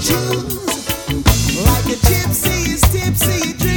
choose like a gypsy is tipsy.